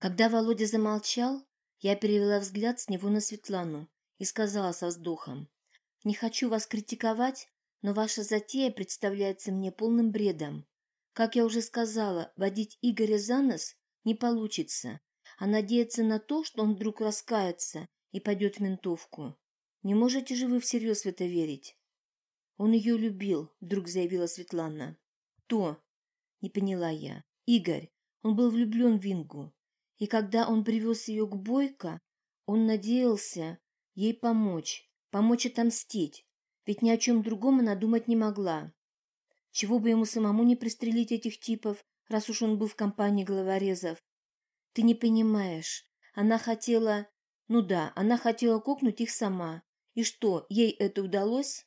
Когда Володя замолчал, я перевела взгляд с него на Светлану и сказала со вздохом. «Не хочу вас критиковать, но ваша затея представляется мне полным бредом. Как я уже сказала, водить Игоря за нос не получится, а надеяться на то, что он вдруг раскается и пойдет в ментовку. Не можете же вы всерьез в это верить? Он ее любил, вдруг заявила Светлана. Кто? Не поняла я. Игорь. Он был влюблен в Ингу. И когда он привез ее к Бойко, он надеялся ей помочь, помочь отомстить, ведь ни о чем другом она думать не могла. Чего бы ему самому не пристрелить этих типов, раз уж он был в компании головорезов? Ты не понимаешь. Она хотела... Ну да, она хотела кокнуть их сама. И что, ей это удалось?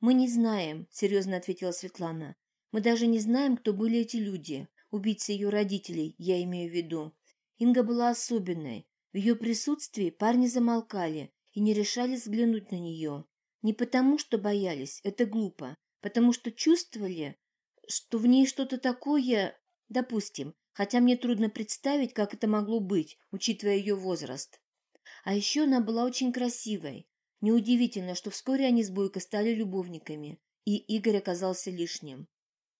Мы не знаем, серьезно ответила Светлана. Мы даже не знаем, кто были эти люди. Убийцы ее родителей, я имею в виду. Инга была особенной. В ее присутствии парни замолкали и не решались взглянуть на нее. Не потому, что боялись, это глупо, потому что чувствовали, что в ней что-то такое, допустим, хотя мне трудно представить, как это могло быть, учитывая ее возраст. А еще она была очень красивой. Неудивительно, что вскоре они с Бойко стали любовниками, и Игорь оказался лишним.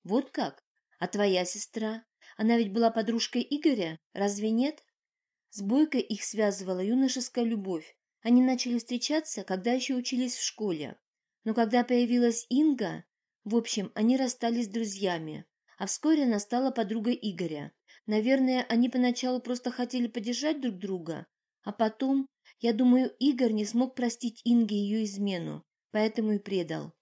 Вот как? А твоя сестра? Она ведь была подружкой Игоря, разве нет? С Бойко их связывала юношеская любовь. Они начали встречаться, когда еще учились в школе. Но когда появилась Инга, в общем, они расстались с друзьями, а вскоре она стала подругой Игоря. Наверное, они поначалу просто хотели поддержать друг друга, а потом, я думаю, Игорь не смог простить Инге ее измену, поэтому и предал.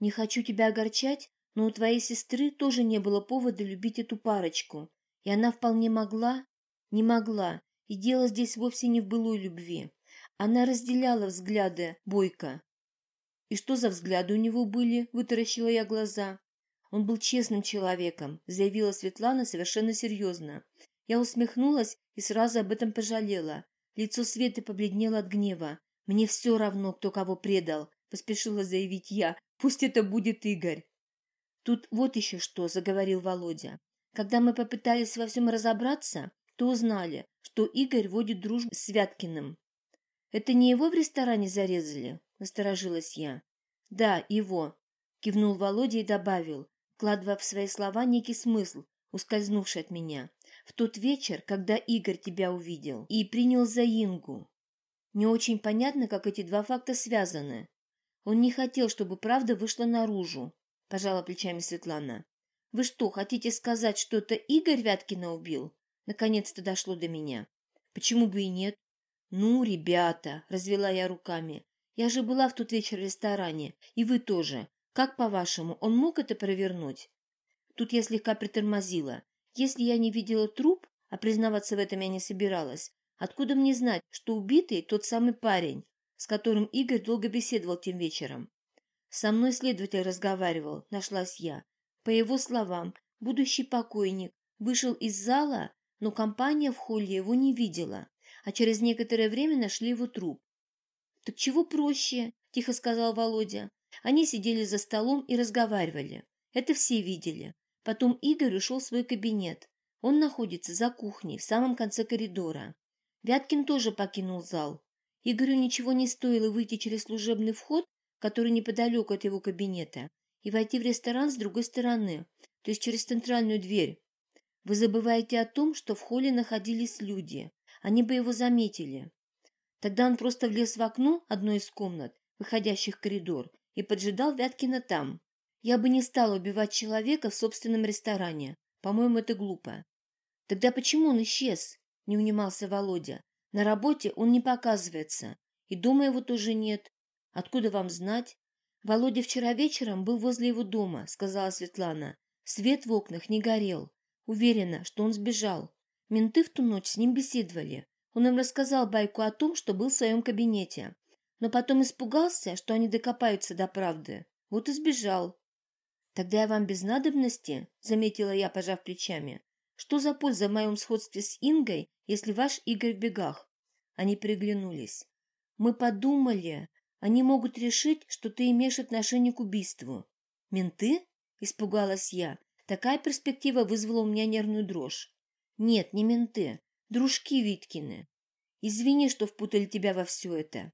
Не хочу тебя огорчать, но у твоей сестры тоже не было повода любить эту парочку, и она вполне могла, не могла, и дело здесь вовсе не в былой любви. Она разделяла взгляды Бойко. «И что за взгляды у него были?» – вытаращила я глаза. Он был честным человеком, заявила Светлана совершенно серьезно. Я усмехнулась и сразу об этом пожалела. Лицо Светы побледнело от гнева. «Мне все равно, кто кого предал», — поспешила заявить я. «Пусть это будет Игорь». «Тут вот еще что», — заговорил Володя. «Когда мы попытались во всем разобраться, то узнали, что Игорь водит дружбу с Вяткиным». «Это не его в ресторане зарезали?» — насторожилась я. «Да, его», — кивнул Володя и добавил вкладывая в свои слова некий смысл, ускользнувший от меня. В тот вечер, когда Игорь тебя увидел и принял за Ингу. Не очень понятно, как эти два факта связаны. Он не хотел, чтобы правда вышла наружу, пожала плечами Светлана. Вы что, хотите сказать, что это Игорь Вяткина убил? Наконец-то дошло до меня. Почему бы и нет? Ну, ребята, развела я руками. Я же была в тот вечер в ресторане, и вы тоже. Как, по-вашему, он мог это провернуть? Тут я слегка притормозила. Если я не видела труп, а признаваться в этом я не собиралась, откуда мне знать, что убитый тот самый парень, с которым Игорь долго беседовал тем вечером? Со мной следователь разговаривал, нашлась я. По его словам, будущий покойник вышел из зала, но компания в холле его не видела, а через некоторое время нашли его труп. «Так чего проще?» – тихо сказал Володя. Они сидели за столом и разговаривали. Это все видели. Потом Игорь ушел в свой кабинет. Он находится за кухней, в самом конце коридора. Вяткин тоже покинул зал. Игорю ничего не стоило выйти через служебный вход, который неподалеку от его кабинета, и войти в ресторан с другой стороны, то есть через центральную дверь. Вы забываете о том, что в холле находились люди. Они бы его заметили. Тогда он просто влез в окно одной из комнат, выходящих в коридор, и поджидал Вяткина там. Я бы не стала убивать человека в собственном ресторане. По-моему, это глупо. Тогда почему он исчез? Не унимался Володя. На работе он не показывается. И дома его тоже нет. Откуда вам знать? Володя вчера вечером был возле его дома, сказала Светлана. Свет в окнах не горел. Уверена, что он сбежал. Менты в ту ночь с ним беседовали. Он им рассказал байку о том, что был в своем кабинете но потом испугался, что они докопаются до правды. Вот и сбежал. Тогда я вам без надобности, заметила я, пожав плечами. Что за польза в моем сходстве с Ингой, если ваш Игорь в бегах? Они переглянулись. Мы подумали, они могут решить, что ты имеешь отношение к убийству. Менты? Испугалась я. Такая перспектива вызвала у меня нервную дрожь. Нет, не менты. Дружки Виткины. Извини, что впутали тебя во все это.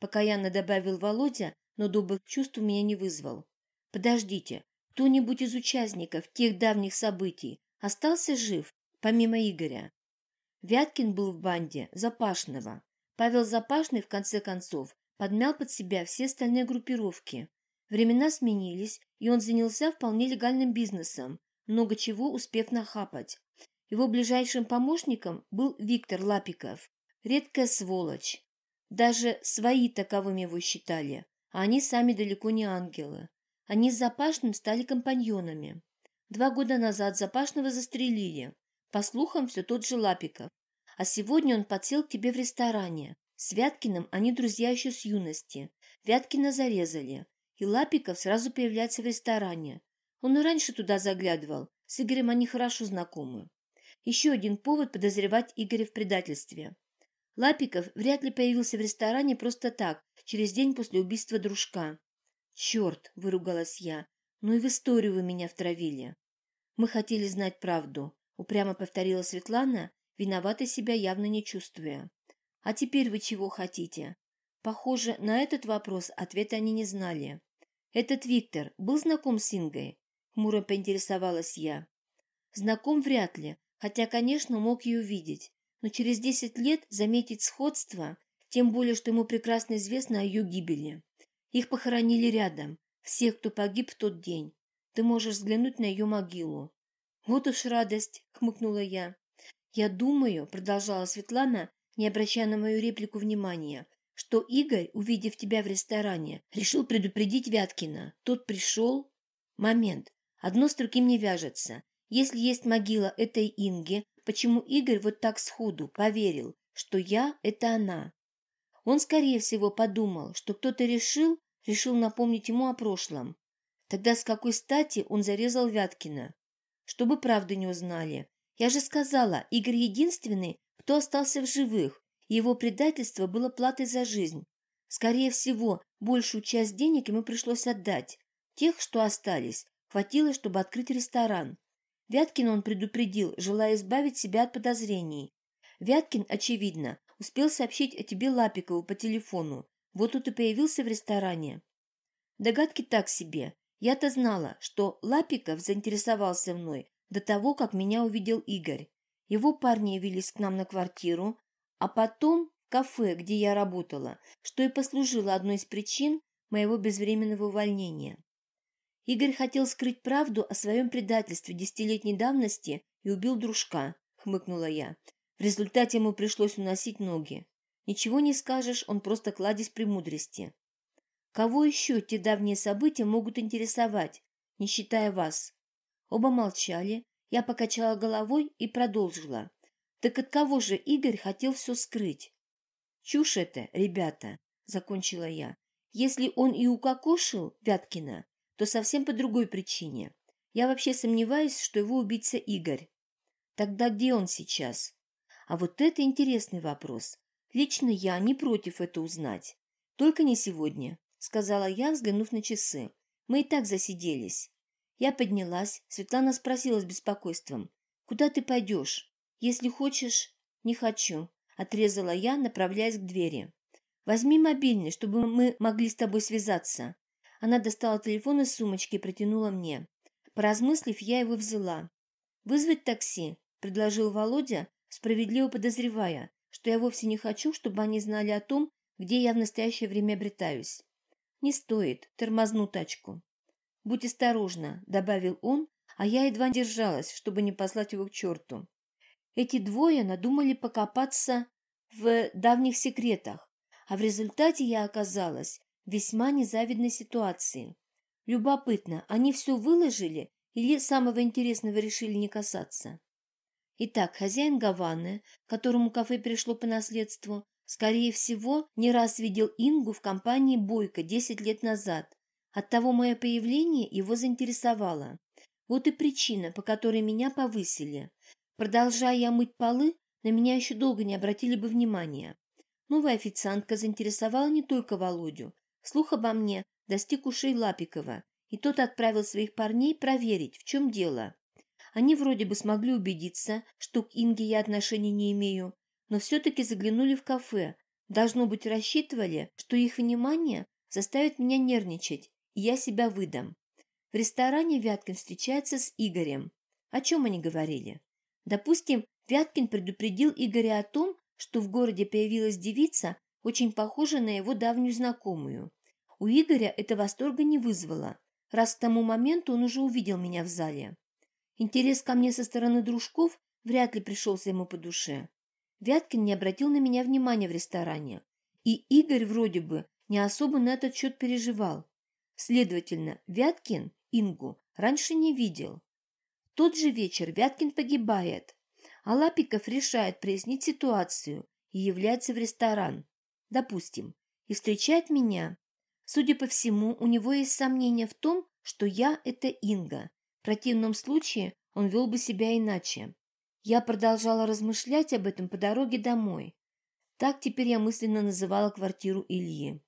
Покаянно добавил Володя, но добрых чувств у меня не вызвал. Подождите, кто-нибудь из участников тех давних событий остался жив, помимо Игоря? Вяткин был в банде Запашного. Павел Запашный, в конце концов, подмял под себя все остальные группировки. Времена сменились, и он занялся вполне легальным бизнесом, много чего успев нахапать. Его ближайшим помощником был Виктор Лапиков. Редкая сволочь. Даже свои таковыми его считали, а они сами далеко не ангелы. Они с Запашным стали компаньонами. Два года назад Запашного застрелили. По слухам, все тот же Лапиков. А сегодня он подсел к тебе в ресторане. С Вяткиным они друзья еще с юности. Вяткина зарезали. И Лапиков сразу появляется в ресторане. Он и раньше туда заглядывал. С Игорем они хорошо знакомы. Еще один повод подозревать Игоря в предательстве. Лапиков вряд ли появился в ресторане просто так, через день после убийства дружка. «Черт!» — выругалась я. «Ну и в историю вы меня втравили». «Мы хотели знать правду», — упрямо повторила Светлана, виноватой себя явно не чувствуя. «А теперь вы чего хотите?» Похоже, на этот вопрос ответа они не знали. «Этот Виктор был знаком с Ингой?» — хмуро поинтересовалась я. «Знаком вряд ли, хотя, конечно, мог ее увидеть но через десять лет заметить сходство, тем более, что ему прекрасно известно о ее гибели. Их похоронили рядом, всех, кто погиб в тот день. Ты можешь взглянуть на ее могилу. Вот уж радость, хмыкнула я. Я думаю, продолжала Светлана, не обращая на мою реплику внимания, что Игорь, увидев тебя в ресторане, решил предупредить Вяткина. Тот пришел... Момент. Одно с другим не вяжется. Если есть могила этой Инги, почему Игорь вот так сходу поверил, что я – это она. Он, скорее всего, подумал, что кто-то решил, решил напомнить ему о прошлом. Тогда с какой стати он зарезал Вяткина? Чтобы правду не узнали. Я же сказала, Игорь единственный, кто остался в живых, его предательство было платой за жизнь. Скорее всего, большую часть денег ему пришлось отдать. Тех, что остались, хватило, чтобы открыть ресторан. Вяткин он предупредил, желая избавить себя от подозрений. Вяткин, очевидно, успел сообщить о тебе Лапикову по телефону. Вот тут и появился в ресторане. Догадки так себе. Я-то знала, что Лапиков заинтересовался мной до того, как меня увидел Игорь. Его парни явились к нам на квартиру, а потом в кафе, где я работала, что и послужило одной из причин моего безвременного увольнения. Игорь хотел скрыть правду о своем предательстве десятилетней давности и убил дружка, хмыкнула я. В результате ему пришлось уносить ноги. Ничего не скажешь, он просто кладезь премудрости. Кого еще те давние события могут интересовать, не считая вас? Оба молчали, я покачала головой и продолжила. Так от кого же Игорь хотел все скрыть? Чушь это, ребята, закончила я. Если он и укокошил Вяткина, то совсем по другой причине. Я вообще сомневаюсь, что его убийца Игорь. Тогда где он сейчас? А вот это интересный вопрос. Лично я не против это узнать. Только не сегодня, сказала я, взглянув на часы. Мы и так засиделись. Я поднялась, Светлана спросила с беспокойством. «Куда ты пойдешь? Если хочешь...» «Не хочу», — отрезала я, направляясь к двери. «Возьми мобильный, чтобы мы могли с тобой связаться. Она достала телефон из сумочки и протянула мне. Поразмыслив, я его взяла. «Вызвать такси?» – предложил Володя, справедливо подозревая, что я вовсе не хочу, чтобы они знали о том, где я в настоящее время обретаюсь. «Не стоит, тормозну тачку». «Будь осторожна», – добавил он, а я едва держалась, чтобы не послать его к черту. Эти двое надумали покопаться в давних секретах, а в результате я оказалась весьма незавидной ситуации. Любопытно, они все выложили или самого интересного решили не касаться? Итак, хозяин Гаваны, которому кафе пришло по наследству, скорее всего, не раз видел Ингу в компании Бойко 10 лет назад. Оттого мое появление его заинтересовало. Вот и причина, по которой меня повысили. Продолжая мыть полы, на меня еще долго не обратили бы внимания. Новая официантка заинтересовала не только Володю, Слух обо мне достиг ушей Лапикова, и тот отправил своих парней проверить, в чем дело. Они вроде бы смогли убедиться, что к Инге я отношения не имею, но все-таки заглянули в кафе. Должно быть, рассчитывали, что их внимание заставит меня нервничать, я себя выдам. В ресторане Вяткин встречается с Игорем. О чем они говорили? Допустим, Вяткин предупредил Игоря о том, что в городе появилась девица, очень похожая на его давнюю знакомую. У Игоря это восторга не вызвало, раз к тому моменту он уже увидел меня в зале. Интерес ко мне со стороны дружков вряд ли пришелся ему по душе. Вяткин не обратил на меня внимания в ресторане, и Игорь вроде бы не особо на этот счет переживал. Следовательно, Вяткин Ингу раньше не видел. В тот же вечер Вяткин погибает, а Лапиков решает прояснить ситуацию и является в ресторан, допустим, и встречает меня. Судя по всему, у него есть сомнения в том, что я – это Инга. В противном случае он вел бы себя иначе. Я продолжала размышлять об этом по дороге домой. Так теперь я мысленно называла квартиру Ильи.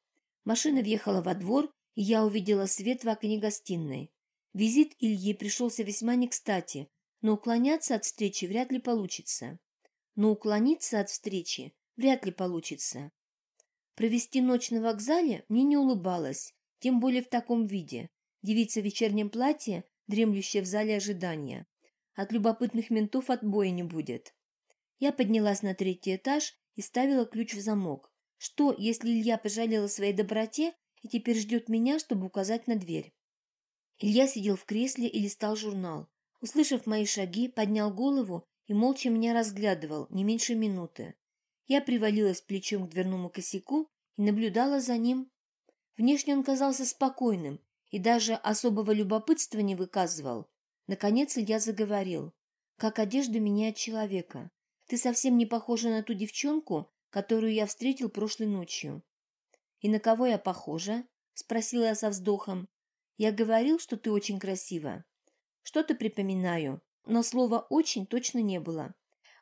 Машина въехала во двор, я увидела свет в окне гостиной. Визит Ильи пришелся весьма не кстати, но уклоняться от встречи вряд ли получится. Но уклониться от встречи вряд ли получится. Провести ночь на вокзале мне не улыбалось, тем более в таком виде. Девица в вечернем платье, дремлющая в зале ожидания. От любопытных ментов отбоя не будет. Я поднялась на третий этаж и ставила ключ в замок. Что, если Илья пожалел о своей доброте и теперь ждет меня, чтобы указать на дверь? Илья сидел в кресле и листал журнал. Услышав мои шаги, поднял голову и молча меня разглядывал не меньше минуты. Я привалилась плечом к дверному косяку и наблюдала за ним. Внешне он казался спокойным и даже особого любопытства не выказывал. Наконец Илья заговорил. «Как одежда меняет человека. Ты совсем не похожа на ту девчонку, которую я встретил прошлой ночью». «И на кого я похожа?» — спросила я со вздохом. Я говорил, что ты очень красива. Что-то припоминаю, но слова «очень» точно не было.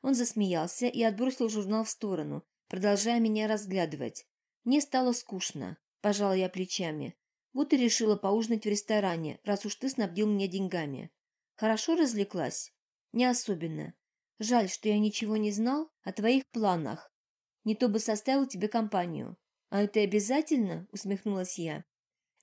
Он засмеялся и отбросил журнал в сторону, продолжая меня разглядывать. Мне стало скучно, пожала я плечами. Вот и решила поужинать в ресторане, раз уж ты снабдил меня деньгами. Хорошо развлеклась? Не особенно. Жаль, что я ничего не знал о твоих планах. Не то бы составил тебе компанию. А это обязательно? Усмехнулась я.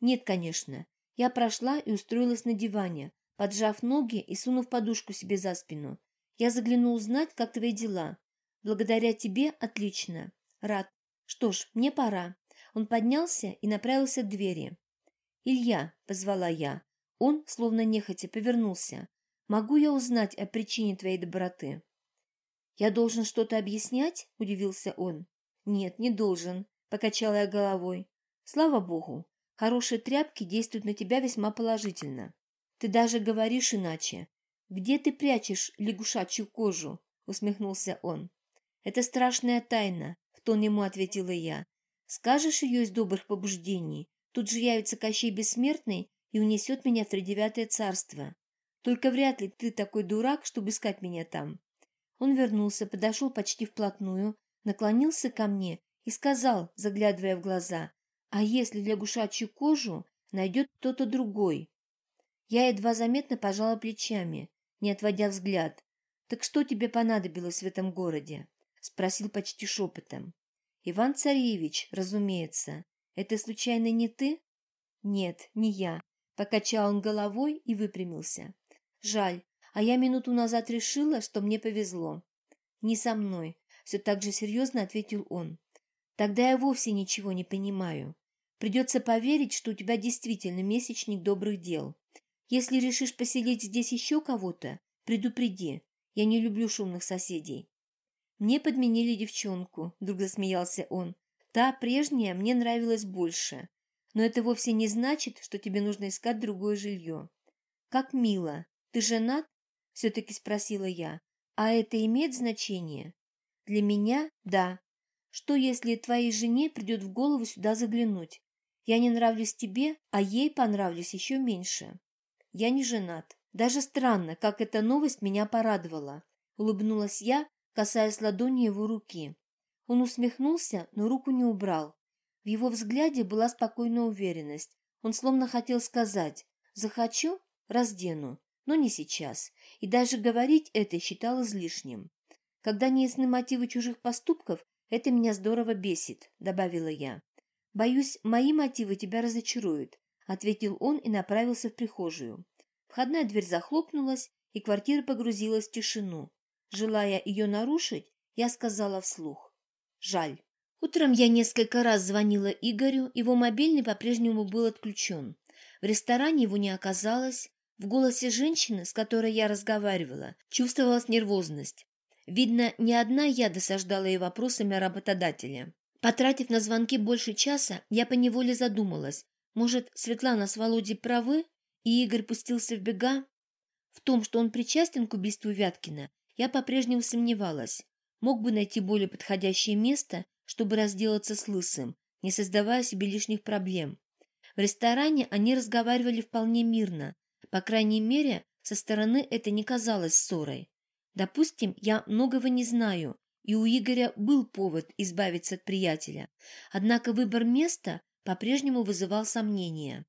Нет, конечно. Я прошла и устроилась на диване, поджав ноги и сунув подушку себе за спину. Я заглянул узнать, как твои дела. Благодаря тебе отлично. Рад. Что ж, мне пора. Он поднялся и направился к двери. «Илья», — позвала я. Он, словно нехотя, повернулся. «Могу я узнать о причине твоей доброты?» «Я должен что-то объяснять?» — удивился он. «Нет, не должен», — покачала я головой. «Слава богу, Хорошие тряпки действуют на тебя весьма положительно. Ты даже говоришь иначе. Где ты прячешь лягушачью кожу? Усмехнулся он. Это страшная тайна, в тон ему ответила я. Скажешь ее из добрых побуждений, тут же явится Кощей Бессмертный и унесет меня в тридевятое царство. Только вряд ли ты такой дурак, чтобы искать меня там. Он вернулся, подошел почти вплотную, наклонился ко мне и сказал, заглядывая в глаза, а если лягушачью кожу найдет кто-то другой? Я едва заметно пожала плечами, не отводя взгляд. «Так что тебе понадобилось в этом городе?» — спросил почти шепотом. «Иван Царевич, разумеется. Это случайно не ты?» «Нет, не я», — покачал он головой и выпрямился. «Жаль, а я минуту назад решила, что мне повезло». «Не со мной», — все так же серьезно ответил он. «Тогда я вовсе ничего не понимаю. Придется поверить, что у тебя действительно месячник добрых дел. Если решишь поселить здесь еще кого-то, предупреди. Я не люблю шумных соседей. Мне подменили девчонку, вдруг засмеялся он. Та, прежняя, мне нравилась больше. Но это вовсе не значит, что тебе нужно искать другое жилье. Как мило. Ты женат? Все-таки спросила я. А это имеет значение? Для меня – да. Что, если твоей жене придет в голову сюда заглянуть? Я не нравлюсь тебе, а ей понравлюсь еще меньше. Я не женат. Даже странно, как эта новость меня порадовала. Улыбнулась я, касаясь ладони его руки. Он усмехнулся, но руку не убрал. В его взгляде была спокойная уверенность. Он словно хотел сказать «Захочу – раздену, но не сейчас, и даже говорить это считал излишним. Когда не ясны мотивы чужих поступков, это меня здорово бесит, добавила я. Боюсь, мои мотивы тебя разочаруют, ответил он и направился в прихожую. Входная дверь захлопнулась, и квартира погрузилась в тишину. Желая ее нарушить, я сказала вслух. Жаль. Утром я несколько раз звонила Игорю, его мобильный по-прежнему был отключен. В ресторане его не оказалось. В голосе женщины, с которой я разговаривала, чувствовалась нервозность. Видно, не одна я досаждала ей вопросами работодателя. Потратив на звонки больше часа, я поневоле задумалась. Может, Светлана с Володей правы, и Игорь пустился в бега? В том, что он причастен к убийству Вяткина, я по-прежнему сомневалась. Мог бы найти более подходящее место, чтобы разделаться с Лысым, не создавая себе лишних проблем. В ресторане они разговаривали вполне мирно. По крайней мере, со стороны это не казалось ссорой. Допустим, я многого не знаю, и у Игоря был повод избавиться от приятеля. Однако выбор места по-прежнему вызывал сомнения.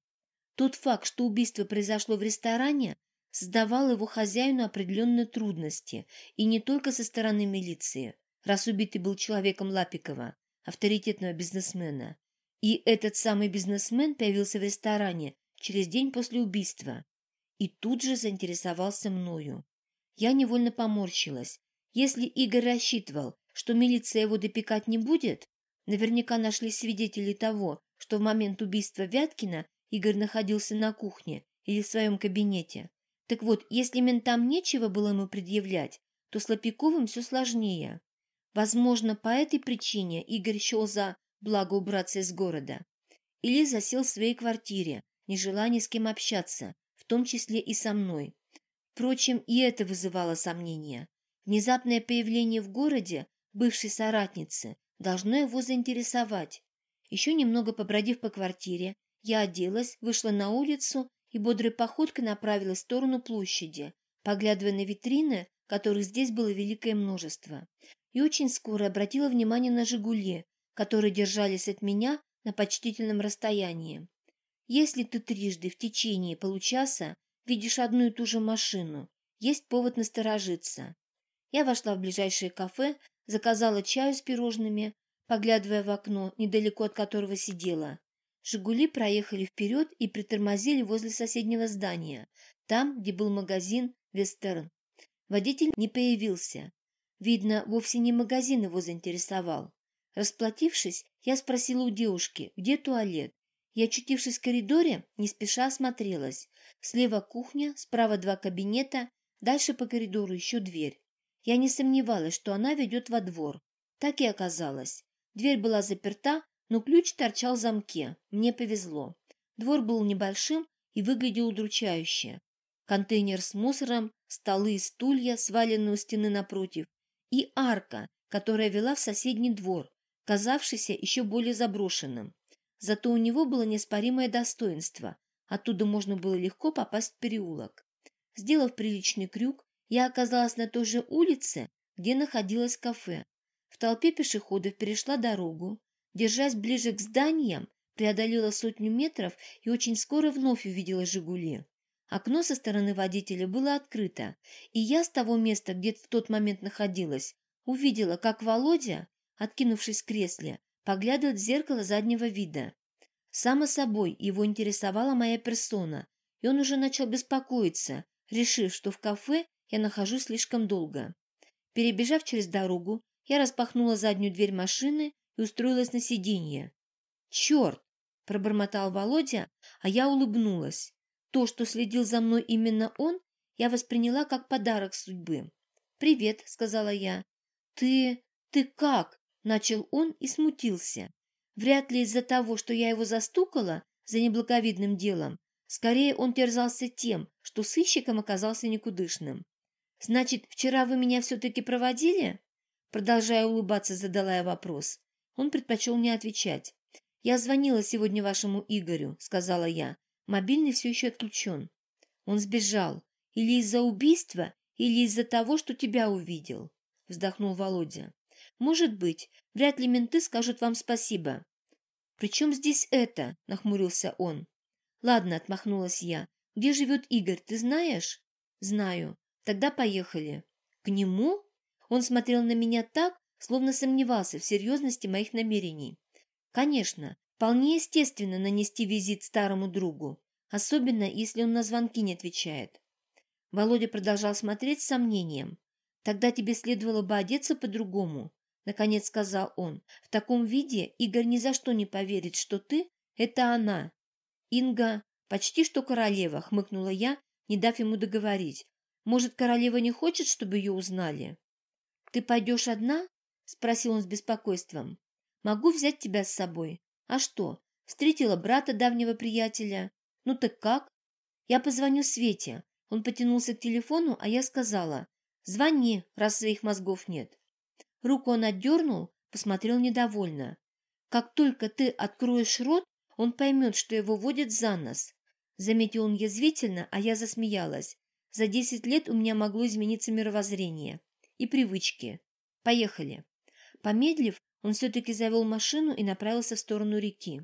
Тот факт, что убийство произошло в ресторане, создавал его хозяину определенные трудности, и не только со стороны милиции, раз убитый был человеком Лапикова, авторитетного бизнесмена. И этот самый бизнесмен появился в ресторане через день после убийства и тут же заинтересовался мною. Я невольно поморщилась. Если Игорь рассчитывал, что милиция его допекать не будет, наверняка нашли свидетелей того, что в момент убийства Вяткина Игорь находился на кухне или в своем кабинете. Так вот, если ментам нечего было ему предъявлять, то с Лопиковым все сложнее. Возможно, по этой причине Игорь счел за благо убраться из города. Или засел в своей квартире, не желая ни с кем общаться, в том числе и со мной. Впрочем, и это вызывало сомнения. Внезапное появление в городе бывшей соратницы должно его заинтересовать. Еще немного побродив по квартире, я оделась, вышла на улицу и бодрой походкой направилась в сторону площади, поглядывая на витрины, которых здесь было великое множество. И очень скоро обратила внимание на «Жигули», которые держались от меня на почтительном расстоянии. Если ты трижды в течение получаса видишь одну и ту же машину, есть повод насторожиться. Я вошла в ближайшее кафе, заказала чаю с пирожными, поглядывая в окно, недалеко от которого сидела. «Жигули» проехали вперед и притормозили возле соседнего здания, там, где был магазин «Вестерн». Водитель не появился. Видно, вовсе не магазин его заинтересовал. Расплатившись, я спросила у девушки, где туалет. И, очутившись в коридоре, не спеша осмотрелась. Слева кухня, справа два кабинета, дальше по коридору еще дверь. Я не сомневалась, что она ведет во двор. Так и оказалось. Дверь была заперта, но ключ торчал в замке. Мне повезло. Двор был небольшим и выглядел удручающе. Контейнер с мусором, столы и стулья, сваленные у стены напротив, и арка, которая вела в соседний двор, казавшийся еще более заброшенным. Зато у него было неоспоримое достоинство. Оттуда можно было легко попасть в переулок. Сделав приличный крюк, я оказалась на той же улице, где находилось кафе. В толпе пешеходов перешла дорогу, держась ближе к зданиям, преодолела сотню метров и очень скоро вновь увидела «Жигули». Окно со стороны водителя было открыто, и я с того места, где в тот момент находилась, увидела, как Володя, откинувшись в кресле, поглядывает в зеркало заднего вида. Само собой, его интересовала моя персона, и он уже начал беспокоиться, решив, что в кафе я нахожусь слишком долго. Перебежав через дорогу, я распахнула заднюю дверь машины и устроилась на сиденье. «Черт!» – пробормотал Володя, а я улыбнулась. То, что следил за мной именно он, я восприняла как подарок судьбы. «Привет», – сказала я. «Ты... ты как?» – начал он и смутился. Вряд ли из-за того, что я его застукала за неблаговидным делом. Скорее, он терзался тем, что сыщиком оказался никудышным. «Значит, вчера вы меня все-таки проводили?» Продолжая улыбаться, задала я вопрос. Он предпочел не отвечать. «Я звонила сегодня вашему Игорю», — сказала я. «Мобильный все еще отключен». «Он сбежал. Или из-за убийства, или из-за того, что тебя увидел», — вздохнул Володя. «Может быть. Вряд ли менты скажут вам спасибо». «При чем здесь это?» — нахмурился он. «Ладно», — отмахнулась я. «Где живет Игорь, ты знаешь?» Знаю. Тогда поехали. К нему? Он смотрел на меня так, словно сомневался в серьезности моих намерений. Конечно, вполне естественно нанести визит старому другу, особенно если он на звонки не отвечает. Володя продолжал смотреть с сомнением. «Тогда тебе следовало бы одеться по-другому», — наконец сказал он. «В таком виде Игорь ни за что не поверит, что ты — это она». «Инга почти что королева», — хмыкнула я, не дав ему договорить. «Может, королева не хочет, чтобы ее узнали?» «Ты пойдешь одна?» — спросил он с беспокойством. «Могу взять тебя с собой. А что, встретила брата давнего приятеля? Ну так как?» «Я позвоню Свете». Он потянулся к телефону, а я сказала, «Звони, раз своих мозгов нет». Руку он отдернул, посмотрел недовольно. «Как только ты откроешь рот, он поймет, что его водят за нос». Заметил он язвительно, а я засмеялась. За десять лет у меня могло измениться мировоззрение и привычки. Поехали. Помедлив, он все-таки завел машину и направился в сторону реки.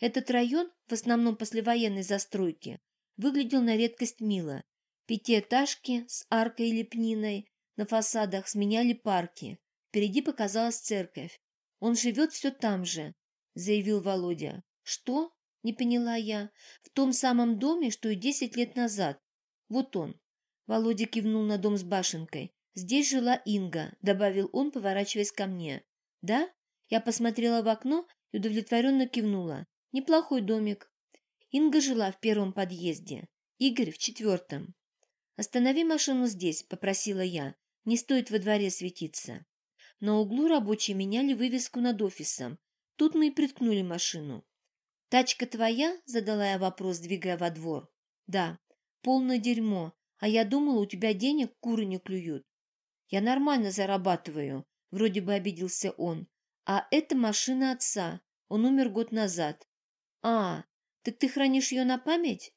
Этот район, в основном послевоенной застройки, выглядел на редкость мило. Пятиэтажки с аркой и лепниной на фасадах сменяли парки. Впереди показалась церковь. «Он живет все там же», — заявил Володя. «Что?» — не поняла я. «В том самом доме, что и десять лет назад. Вот он». Володя кивнул на дом с башенкой. «Здесь жила Инга», — добавил он, поворачиваясь ко мне. «Да?» Я посмотрела в окно и удовлетворенно кивнула. «Неплохой домик». Инга жила в первом подъезде, Игорь в четвертом. «Останови машину здесь», — попросила я. «Не стоит во дворе светиться». На углу рабочие меняли вывеску над офисом. Тут мы и приткнули машину. «Тачка твоя?» — задала я вопрос, двигая во двор. «Да». «Полное дерьмо. А я думала, у тебя денег куры не клюют. Я нормально зарабатываю, вроде бы обиделся он. А это машина отца. Он умер год назад. А, так ты хранишь ее на память?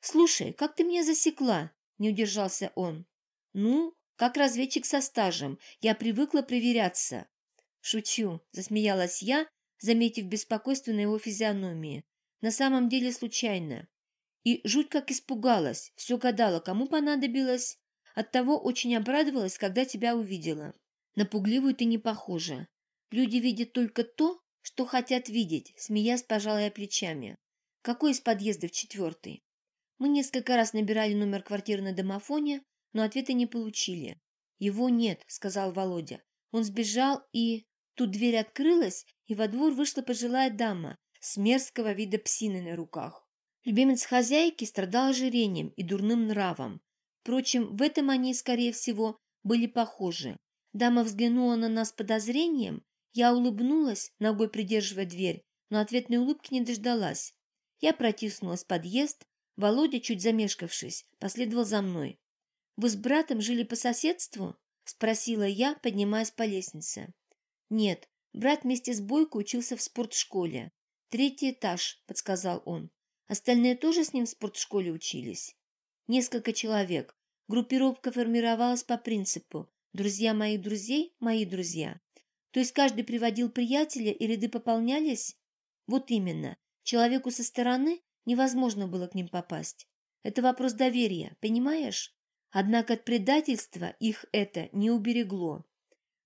Слушай, как ты меня засекла? Не удержался он. Ну, как разведчик со стажем. Я привыкла проверяться. Шучу, засмеялась я, заметив беспокойство на его физиономии. На самом деле случайно. И жуть как испугалась, все гадала, кому понадобилось. Оттого очень обрадовалась, когда тебя увидела. На пугливую ты не похожа. Люди видят только то, что хотят видеть, смеясь, пожалуй, плечами. Какой из подъездов четвертый? Мы несколько раз набирали номер квартиры на домофоне, но ответа не получили. Его нет, сказал Володя. Он сбежал и... Тут дверь открылась, и во двор вышла пожилая дама с мерзкого вида псиной на руках. Любимец хозяйки страдал ожирением и дурным нравом. Впрочем, в этом они, скорее всего, были похожи. Дама взглянула на нас подозрением. Я улыбнулась, ногой придерживая дверь, но ответной улыбки не дождалась. Я протиснулась в подъезд. Володя, чуть замешкавшись, последовал за мной. «Вы с братом жили по соседству?» — спросила я, поднимаясь по лестнице. «Нет, брат вместе с Бойко учился в спортшколе. Третий этаж», — подсказал он. «Остальные тоже с ним в спортшколе учились?» Несколько человек. Группировка формировалась по принципу «друзья моих друзей – мои друзья». То есть каждый приводил приятеля, и ряды пополнялись? Вот именно. Человеку со стороны невозможно было к ним попасть. Это вопрос доверия, понимаешь? Однако от предательства их это не уберегло.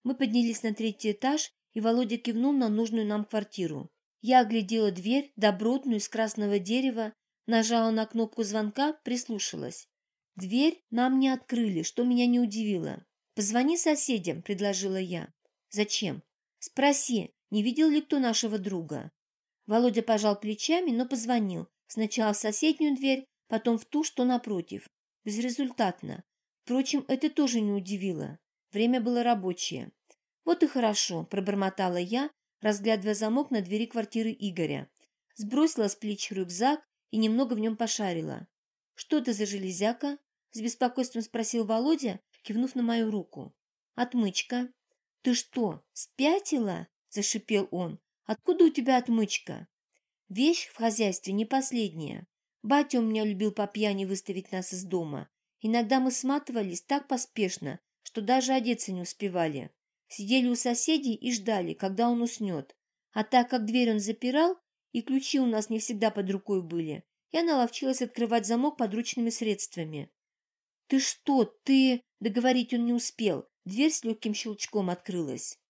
Мы поднялись на третий этаж, и Володя кивнул на нужную нам квартиру. Я оглядела дверь, добротную, из красного дерева, Нажала на кнопку звонка, прислушалась. Дверь нам не открыли, что меня не удивило. «Позвони соседям», — предложила я. «Зачем?» «Спроси, не видел ли кто нашего друга?» Володя пожал плечами, но позвонил. Сначала в соседнюю дверь, потом в ту, что напротив. Безрезультатно. Впрочем, это тоже не удивило. Время было рабочее. «Вот и хорошо», — пробормотала я, разглядывая замок на двери квартиры Игоря. Сбросила с плеч рюкзак и немного в нем пошарила. «Что это за железяка?» — с беспокойством спросил Володя, кивнув на мою руку. «Отмычка». «Ты что, спятила?» — зашипел он. «Откуда у тебя отмычка?» «Вещь в хозяйстве не последняя. Батя у меня любил по пьяни выставить нас из дома. Иногда мы сматывались так поспешно, что даже одеться не успевали. Сидели у соседей и ждали, когда он уснет. А так как дверь он запирал, и ключи у нас не всегда под рукой были. Я наловчилась открывать замок подручными средствами. «Ты что, ты...» Договорить он не успел. Дверь с легким щелчком открылась.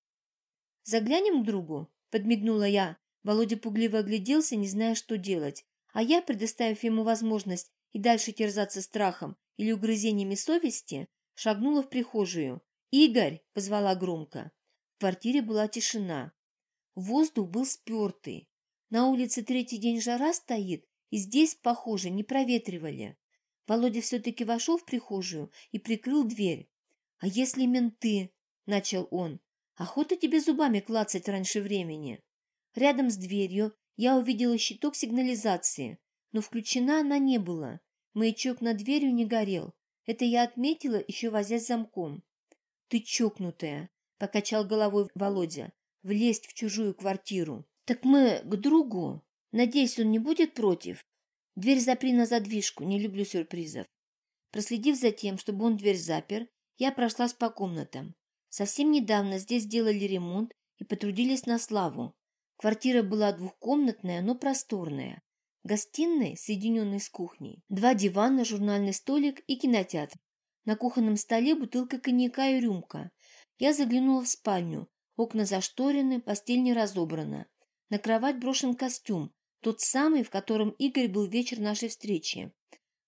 «Заглянем к другу?» — подмигнула я. Володя пугливо огляделся, не зная, что делать. А я, предоставив ему возможность и дальше терзаться страхом или угрызениями совести, шагнула в прихожую. «Игорь!» — позвала громко. В квартире была тишина. Воздух был спертый. На улице третий день жара стоит, и здесь, похоже, не проветривали. Володя все-таки вошел в прихожую и прикрыл дверь. «А если менты?» — начал он. «Охота тебе зубами клацать раньше времени». Рядом с дверью я увидела щиток сигнализации, но включена она не была. Маячок над дверью не горел. Это я отметила, еще возясь замком. «Ты чокнутая!» — покачал головой Володя. «Влезть в чужую квартиру». «Так мы к другу. Надеюсь, он не будет против?» Дверь запри на задвижку, не люблю сюрпризов. Проследив за тем, чтобы он дверь запер, я прошлась по комнатам. Совсем недавно здесь сделали ремонт и потрудились на славу. Квартира была двухкомнатная, но просторная. Гостиная, соединенная с кухней, два дивана, журнальный столик и кинотеатр. На кухонном столе бутылка коньяка и рюмка. Я заглянула в спальню. Окна зашторены, постель не разобрана. На кровать брошен костюм, тот самый, в котором Игорь был вечер нашей встречи.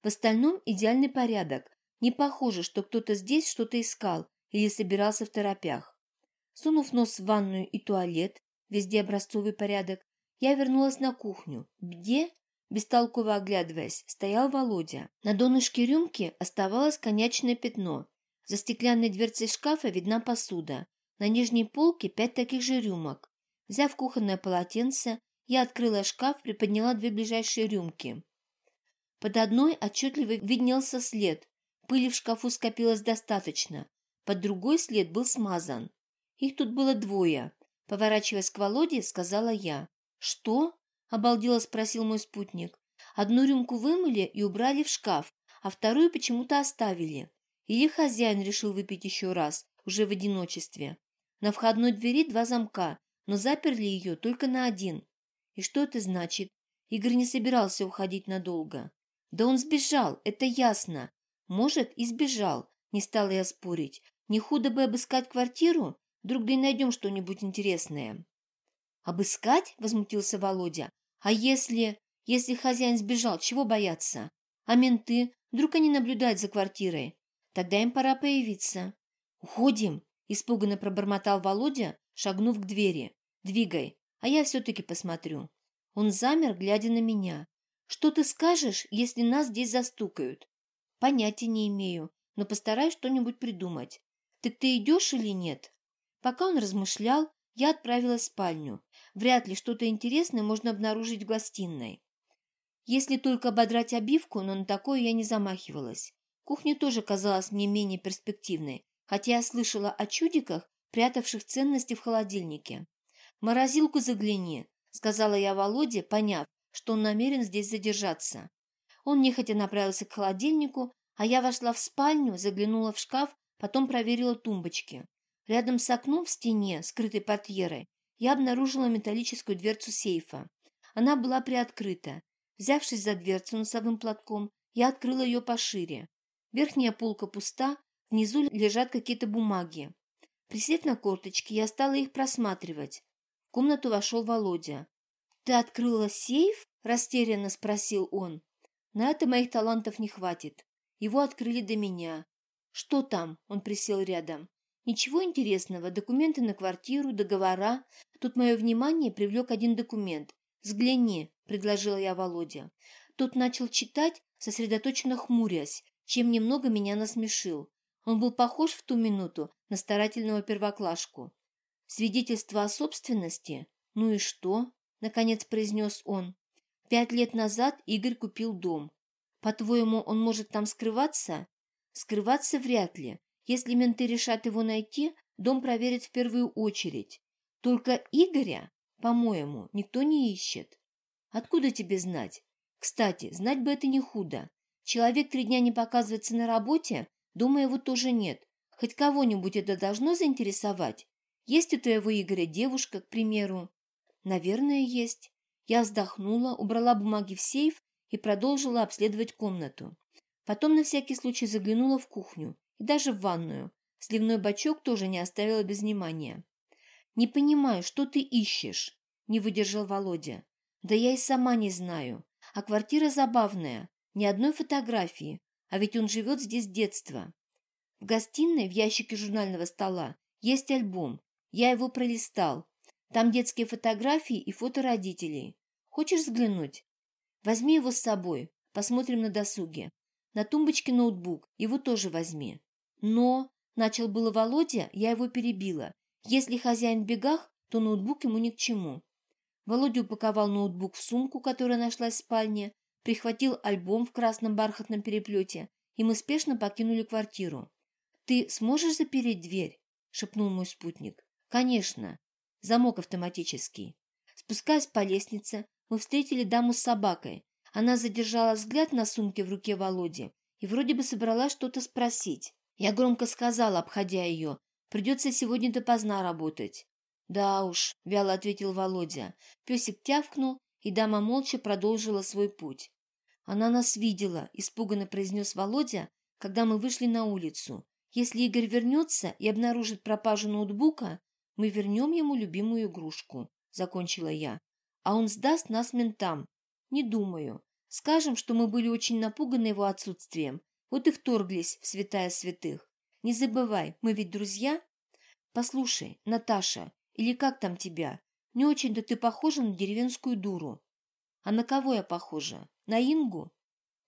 В остальном идеальный порядок. Не похоже, что кто-то здесь что-то искал или собирался в торопях. Сунув нос в ванную и туалет, везде образцовый порядок, я вернулась на кухню, где, бестолково оглядываясь, стоял Володя. На донышке рюмки оставалось конячное пятно. За стеклянной дверцей шкафа видна посуда. На нижней полке пять таких же рюмок. Взяв кухонное полотенце, я открыла шкаф, приподняла две ближайшие рюмки. Под одной отчетливо виднелся след. Пыли в шкафу скопилось достаточно. Под другой след был смазан. Их тут было двое. Поворачиваясь к Володе, сказала я. «Что?» – обалдело спросил мой спутник. «Одну рюмку вымыли и убрали в шкаф, а вторую почему-то оставили. Или хозяин решил выпить еще раз, уже в одиночестве. На входной двери два замка, но заперли ее только на один. И что это значит? Игорь не собирался уходить надолго. Да он сбежал, это ясно. Может, и сбежал, не стала я спорить. Не худо бы обыскать квартиру? Вдруг да и найдем что-нибудь интересное. Обыскать? Возмутился Володя. А если... Если хозяин сбежал, чего бояться? А менты? Вдруг они наблюдают за квартирой? Тогда им пора появиться. Уходим, испуганно пробормотал Володя, шагнув к двери. Двигай, а я все-таки посмотрю. Он замер, глядя на меня. Что ты скажешь, если нас здесь застукают? Понятия не имею, но постараюсь что-нибудь придумать. Так ты идешь или нет? Пока он размышлял, я отправилась в спальню. Вряд ли что-то интересное можно обнаружить в гостиной. Если только ободрать обивку, но на такое я не замахивалась. Кухня тоже казалась мне менее перспективной, хотя я слышала о чудиках, прятавших ценности в холодильнике морозилку загляни», — сказала я Володе, поняв, что он намерен здесь задержаться. Он нехотя направился к холодильнику, а я вошла в спальню, заглянула в шкаф, потом проверила тумбочки. Рядом с окном в стене, скрытой портьерой, я обнаружила металлическую дверцу сейфа. Она была приоткрыта. Взявшись за дверцу носовым платком, я открыла ее пошире. Верхняя полка пуста, внизу лежат какие-то бумаги. Присев на корточки, я стала их просматривать. В комнату вошел Володя. «Ты открыла сейф?» – растерянно спросил он. «На это моих талантов не хватит. Его открыли до меня». «Что там?» – он присел рядом. «Ничего интересного. Документы на квартиру, договора. Тут мое внимание привлек один документ. «Взгляни», – предложила я Володя. Тот начал читать, сосредоточенно хмурясь, чем немного меня насмешил. Он был похож в ту минуту на старательного первоклашку. Свидетельство о собственности? Ну и что? Наконец произнес он. Пять лет назад Игорь купил дом. По-твоему, он может там скрываться? Скрываться вряд ли. Если менты решат его найти, дом проверят в первую очередь. Только Игоря, по-моему, никто не ищет. Откуда тебе знать? Кстати, знать бы это не худо. Человек три дня не показывается на работе, дома его тоже нет. Хоть кого-нибудь это должно заинтересовать? Есть у твоего Игоря девушка, к примеру? Наверное, есть. Я вздохнула, убрала бумаги в сейф и продолжила обследовать комнату. Потом на всякий случай заглянула в кухню и даже в ванную. Сливной бачок тоже не оставила без внимания. «Не понимаю, что ты ищешь?» – не выдержал Володя. «Да я и сама не знаю. А квартира забавная. Ни одной фотографии. А ведь он живет здесь с детства. В гостиной в ящике журнального стола есть альбом. Я его пролистал. Там детские фотографии и фото родителей. Хочешь взглянуть? Возьми его с собой. Посмотрим на досуге. На тумбочке ноутбук. Его тоже возьми. Но, начал было Володя, я его перебила. Если хозяин в бегах, то ноутбук ему ни к чему. Володя упаковал ноутбук в сумку, которая нашлась в спальне, прихватил альбом в красном бархатном переплете, и мы спешно покинули квартиру. «Ты сможешь запереть дверь?» – шепнул мой спутник. «Конечно. Замок автоматический». Спускаясь по лестнице, мы встретили даму с собакой. Она задержала взгляд на сумке в руке Володи и вроде бы собралась что-то спросить. Я громко сказала, обходя ее, придется сегодня допоздна работать. «Да уж», — вяло ответил Володя. Песик тявкнул, и дама молча продолжила свой путь. «Она нас видела», — испуганно произнес Володя, когда мы вышли на улицу. «Если Игорь вернется и обнаружит пропажу ноутбука, мы вернем ему любимую игрушку», — закончила я. «А он сдаст нас ментам». «Не думаю. Скажем, что мы были очень напуганы его отсутствием, вот и вторглись в святая святых. Не забывай, мы ведь друзья?» «Послушай, Наташа, или как там тебя? Не очень-то ты похожа на деревенскую дуру». «А на кого я похожа? На Ингу?»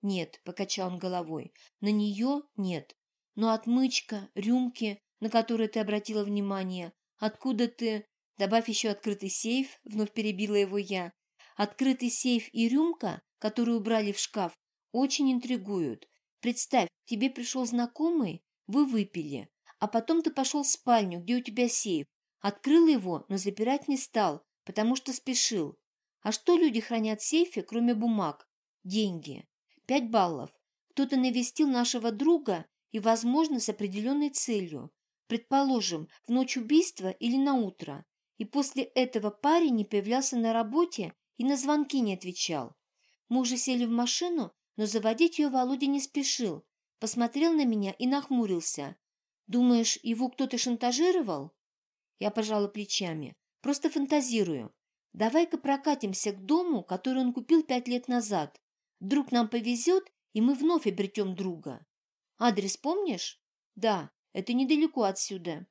«Нет», — покачал он головой, — «на нее нет. Но отмычка, рюмки, на которые ты обратила внимание, откуда ты...» «Добавь еще открытый сейф», — вновь перебила его я. «Открытый сейф и рюмка, которую убрали в шкаф, очень интригуют. Представь, тебе пришел знакомый, вы выпили, а потом ты пошел в спальню, где у тебя сейф, открыл его, но запирать не стал, потому что спешил. А что люди хранят в сейфе, кроме бумаг? Деньги. Пять баллов. Кто-то навестил нашего друга и, возможно, с определенной целью. Предположим, в ночь убийства или на утро. И после этого парень не появлялся на работе и на звонки не отвечал. Мы уже сели в машину, но заводить ее Володя не спешил. Посмотрел на меня и нахмурился. «Думаешь, его кто-то шантажировал?» Я пожала плечами. «Просто фантазирую. Давай-ка прокатимся к дому, который он купил пять лет назад. Вдруг нам повезет, и мы вновь обретем друга. Адрес помнишь? Да, это недалеко отсюда.